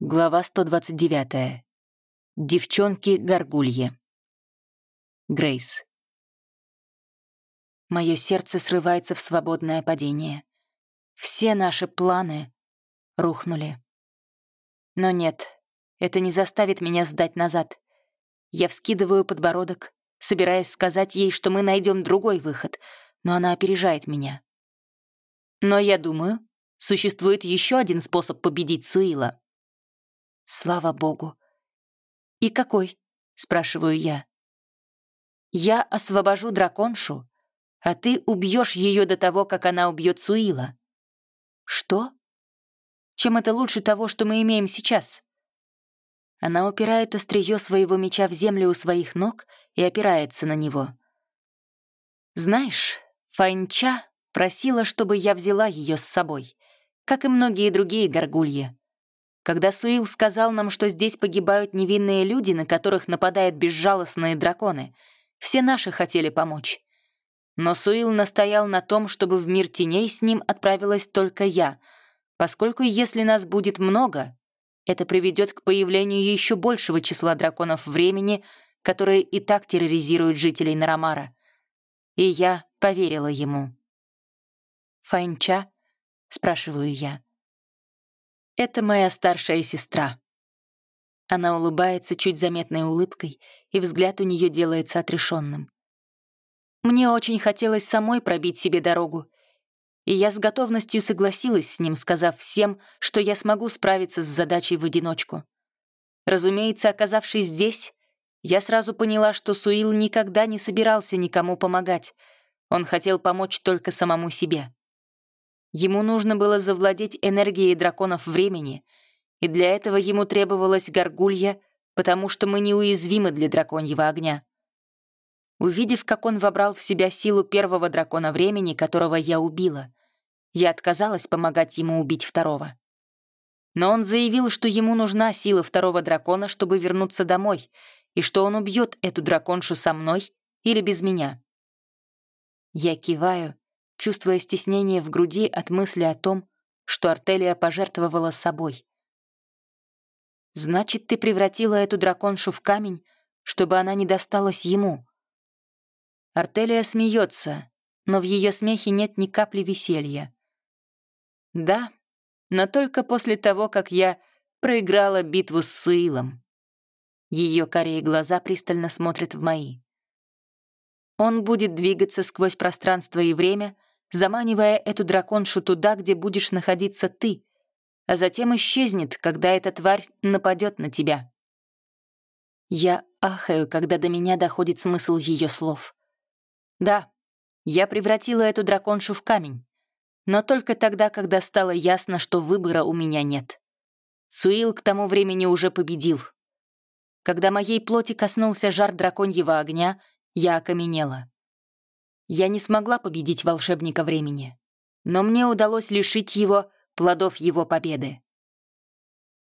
Глава 129. Девчонки-горгульи. Грейс. Мое сердце срывается в свободное падение. Все наши планы рухнули. Но нет, это не заставит меня сдать назад. Я вскидываю подбородок, собираясь сказать ей, что мы найдем другой выход, но она опережает меня. Но я думаю, существует еще один способ победить Суила. Слава богу. «И какой?» — спрашиваю я. «Я освобожу драконшу, а ты убьешь ее до того, как она убьет Суила». «Что? Чем это лучше того, что мы имеем сейчас?» Она упирает острие своего меча в землю у своих ног и опирается на него. «Знаешь, Файнча просила, чтобы я взяла ее с собой, как и многие другие горгульи. Когда Суил сказал нам, что здесь погибают невинные люди, на которых нападают безжалостные драконы, все наши хотели помочь. Но Суил настоял на том, чтобы в мир теней с ним отправилась только я, поскольку если нас будет много, это приведет к появлению еще большего числа драконов времени, которые и так терроризируют жителей Нарамара. И я поверила ему. «Файнча?» — спрашиваю я. Это моя старшая сестра». Она улыбается чуть заметной улыбкой, и взгляд у нее делается отрешенным. Мне очень хотелось самой пробить себе дорогу, и я с готовностью согласилась с ним, сказав всем, что я смогу справиться с задачей в одиночку. Разумеется, оказавшись здесь, я сразу поняла, что Суил никогда не собирался никому помогать. Он хотел помочь только самому себе. Ему нужно было завладеть энергией драконов времени, и для этого ему требовалась горгулья, потому что мы неуязвимы для драконьего огня. Увидев, как он вобрал в себя силу первого дракона времени, которого я убила, я отказалась помогать ему убить второго. Но он заявил, что ему нужна сила второго дракона, чтобы вернуться домой, и что он убьет эту драконшу со мной или без меня. Я киваю, чувствуя стеснение в груди от мысли о том, что Артелия пожертвовала собой. «Значит, ты превратила эту драконшу в камень, чтобы она не досталась ему». Артелия смеется, но в ее смехе нет ни капли веселья. «Да, но только после того, как я проиграла битву с Суилом». Ее корее глаза пристально смотрят в мои. Он будет двигаться сквозь пространство и время, заманивая эту драконшу туда, где будешь находиться ты, а затем исчезнет, когда эта тварь нападет на тебя. Я ахаю, когда до меня доходит смысл ее слов. Да, я превратила эту драконшу в камень, но только тогда, когда стало ясно, что выбора у меня нет. Суил к тому времени уже победил. Когда моей плоти коснулся жар драконьего огня, я окаменела. Я не смогла победить волшебника времени, но мне удалось лишить его плодов его победы.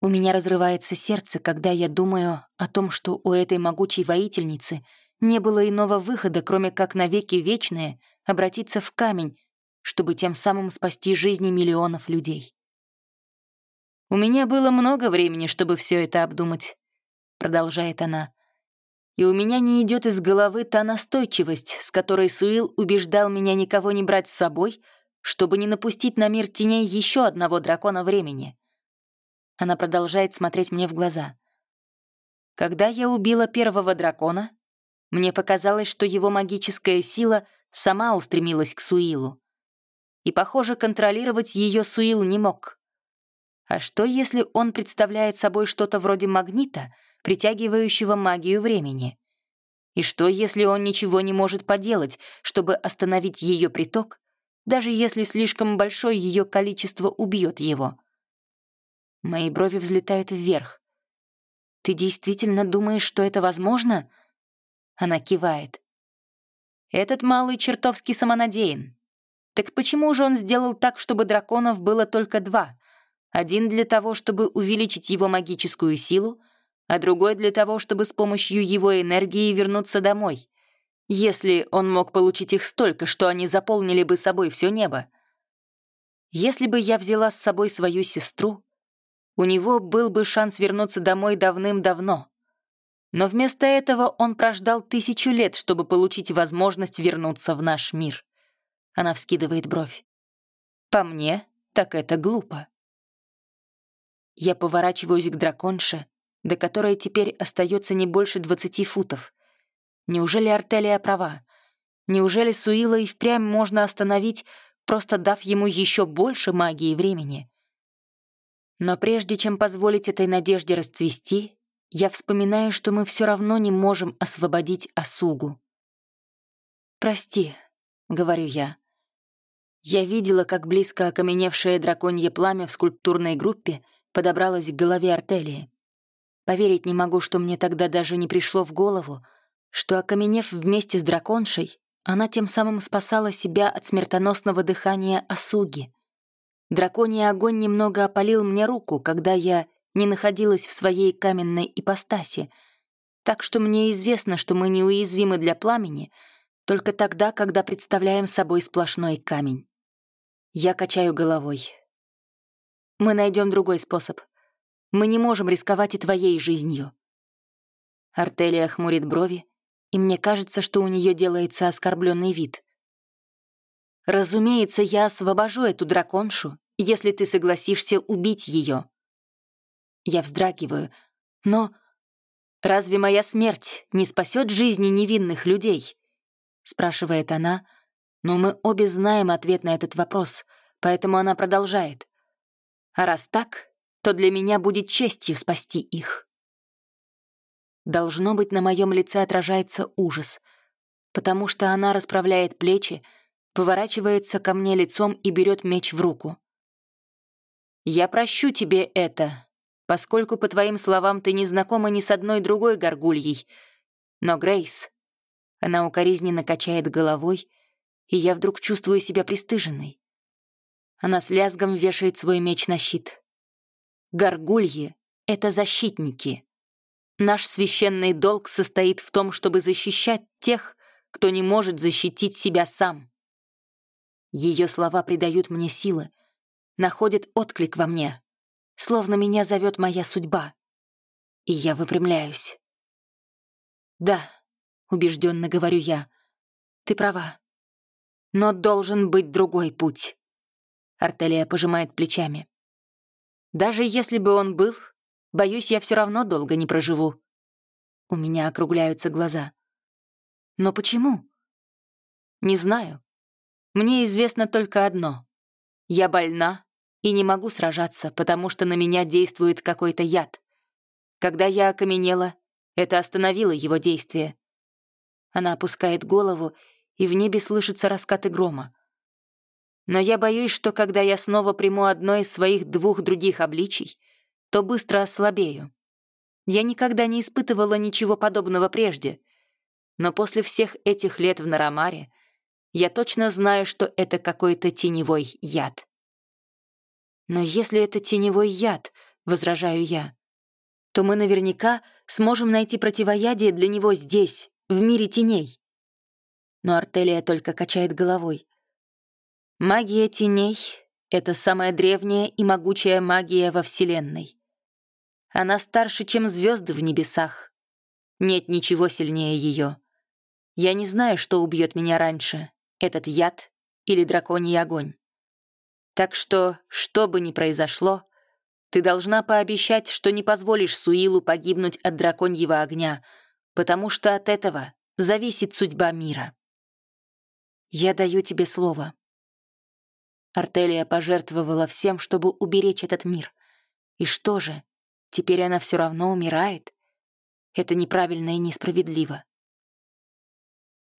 У меня разрывается сердце, когда я думаю о том, что у этой могучей воительницы не было иного выхода, кроме как навеки вечное обратиться в камень, чтобы тем самым спасти жизни миллионов людей. «У меня было много времени, чтобы все это обдумать», — продолжает она и у меня не идет из головы та настойчивость, с которой Суил убеждал меня никого не брать с собой, чтобы не напустить на мир теней еще одного дракона времени. Она продолжает смотреть мне в глаза. Когда я убила первого дракона, мне показалось, что его магическая сила сама устремилась к Суилу. И, похоже, контролировать ее Суил не мог. А что, если он представляет собой что-то вроде магнита — притягивающего магию времени. И что, если он ничего не может поделать, чтобы остановить ее приток, даже если слишком большое ее количество убьет его? Мои брови взлетают вверх. «Ты действительно думаешь, что это возможно?» Она кивает. «Этот малый чертовски самонадеян. Так почему же он сделал так, чтобы драконов было только два? Один для того, чтобы увеличить его магическую силу, а другой для того, чтобы с помощью его энергии вернуться домой. Если он мог получить их столько, что они заполнили бы собой все небо. Если бы я взяла с собой свою сестру, у него был бы шанс вернуться домой давным-давно. Но вместо этого он прождал тысячу лет, чтобы получить возможность вернуться в наш мир. Она вскидывает бровь. По мне, так это глупо. Я поворачиваюсь к драконше, до которой теперь остается не больше двадцати футов. Неужели Артелия права? Неужели Суила и впрямь можно остановить, просто дав ему еще больше магии времени? Но прежде чем позволить этой надежде расцвести, я вспоминаю, что мы все равно не можем освободить Асугу. «Прости», — говорю я. Я видела, как близко окаменевшее драконье пламя в скульптурной группе подобралось к голове Артелии. Поверить не могу, что мне тогда даже не пришло в голову, что, окаменев вместе с драконшей, она тем самым спасала себя от смертоносного дыхания Асуги. Драконий огонь немного опалил мне руку, когда я не находилась в своей каменной ипостаси, так что мне известно, что мы неуязвимы для пламени только тогда, когда представляем собой сплошной камень. Я качаю головой. Мы найдем другой способ. Мы не можем рисковать и твоей жизнью. Артелия хмурит брови, и мне кажется, что у нее делается оскорбленный вид. Разумеется, я освобожу эту драконшу, если ты согласишься убить ее. Я вздрагиваю. Но разве моя смерть не спасет жизни невинных людей? Спрашивает она, но мы обе знаем ответ на этот вопрос, поэтому она продолжает. А раз так, то для меня будет честью спасти их. Должно быть, на моем лице отражается ужас, потому что она расправляет плечи, поворачивается ко мне лицом и берет меч в руку. «Я прощу тебе это, поскольку, по твоим словам, ты не знакома ни с одной другой горгульей. Но, Грейс...» Она укоризненно качает головой, и я вдруг чувствую себя пристыженной. Она с лязгом вешает свой меч на щит. Горгульи — это защитники. Наш священный долг состоит в том, чтобы защищать тех, кто не может защитить себя сам. Ее слова придают мне силы, находят отклик во мне словно меня зовет моя судьба. И я выпрямляюсь. «Да», — убежденно говорю я, — «ты права. Но должен быть другой путь». Артелия пожимает плечами. «Даже если бы он был, боюсь, я все равно долго не проживу». У меня округляются глаза. «Но почему?» «Не знаю. Мне известно только одно. Я больна и не могу сражаться, потому что на меня действует какой-то яд. Когда я окаменела, это остановило его действие. Она опускает голову, и в небе слышатся раскаты грома. Но я боюсь, что когда я снова приму одно из своих двух других обличий, то быстро ослабею. Я никогда не испытывала ничего подобного прежде, но после всех этих лет в Нарамаре я точно знаю, что это какой-то теневой яд. «Но если это теневой яд», — возражаю я, то мы наверняка сможем найти противоядие для него здесь, в мире теней. Но Артелия только качает головой. Магия теней — это самая древняя и могучая магия во Вселенной. Она старше, чем звезды в небесах. Нет ничего сильнее ее. Я не знаю, что убьет меня раньше, этот яд или драконий огонь. Так что, что бы ни произошло, ты должна пообещать, что не позволишь Суилу погибнуть от драконьего огня, потому что от этого зависит судьба мира. Я даю тебе слово. Артелия пожертвовала всем, чтобы уберечь этот мир. И что же, теперь она все равно умирает? Это неправильно и несправедливо.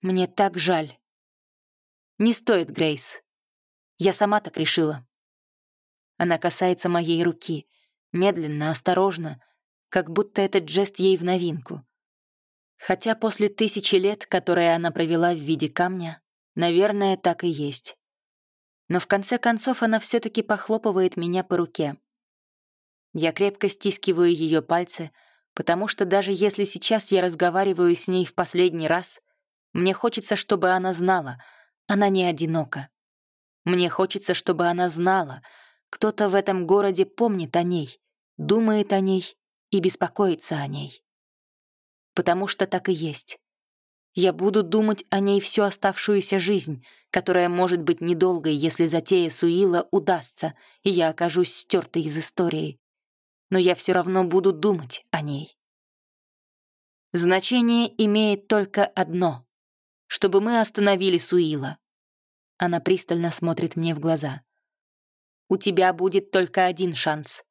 Мне так жаль. Не стоит, Грейс. Я сама так решила. Она касается моей руки, медленно, осторожно, как будто этот жест ей в новинку. Хотя после тысячи лет, которые она провела в виде камня, наверное, так и есть. Но в конце концов она все таки похлопывает меня по руке. Я крепко стискиваю ее пальцы, потому что даже если сейчас я разговариваю с ней в последний раз, мне хочется, чтобы она знала, она не одинока. Мне хочется, чтобы она знала, кто-то в этом городе помнит о ней, думает о ней и беспокоится о ней. Потому что так и есть. Я буду думать о ней всю оставшуюся жизнь, которая может быть недолгой, если затея Суила удастся, и я окажусь стертой из истории. Но я все равно буду думать о ней. Значение имеет только одно — чтобы мы остановили Суила. Она пристально смотрит мне в глаза. У тебя будет только один шанс.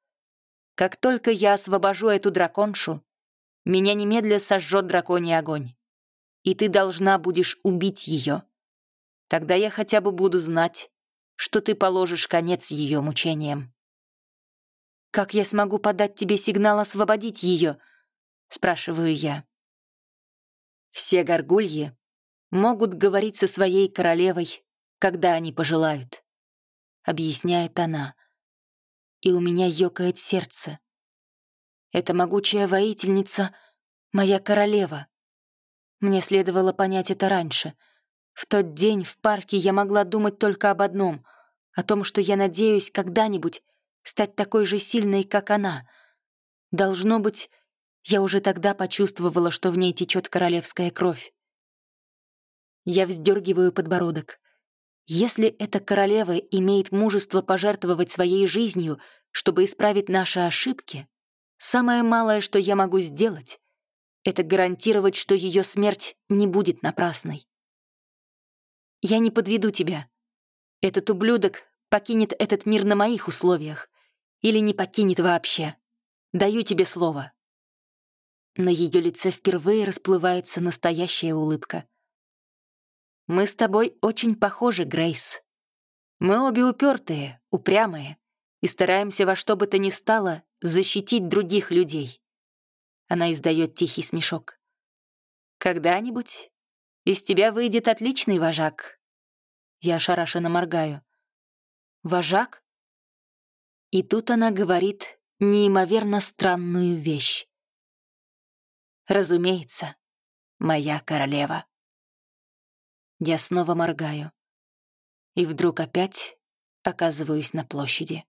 Как только я освобожу эту драконшу, меня немедля сожжет драконий огонь и ты должна будешь убить ее. Тогда я хотя бы буду знать, что ты положишь конец ее мучениям. «Как я смогу подать тебе сигнал освободить ее?» — спрашиваю я. Все горгульи могут говорить со своей королевой, когда они пожелают, — объясняет она. И у меня ёкает сердце. Эта могучая воительница — моя королева. Мне следовало понять это раньше. В тот день в парке я могла думать только об одном — о том, что я надеюсь когда-нибудь стать такой же сильной, как она. Должно быть, я уже тогда почувствовала, что в ней течет королевская кровь. Я вздергиваю подбородок. Если эта королева имеет мужество пожертвовать своей жизнью, чтобы исправить наши ошибки, самое малое, что я могу сделать, это гарантировать, что ее смерть не будет напрасной. Я не подведу тебя. Этот ублюдок покинет этот мир на моих условиях или не покинет вообще. Даю тебе слово. На ее лице впервые расплывается настоящая улыбка. Мы с тобой очень похожи, Грейс. Мы обе упертые, упрямые и стараемся во что бы то ни стало защитить других людей. Она издает тихий смешок. «Когда-нибудь из тебя выйдет отличный вожак». Я ошарашенно моргаю. «Вожак?» И тут она говорит неимоверно странную вещь. «Разумеется, моя королева». Я снова моргаю. И вдруг опять оказываюсь на площади.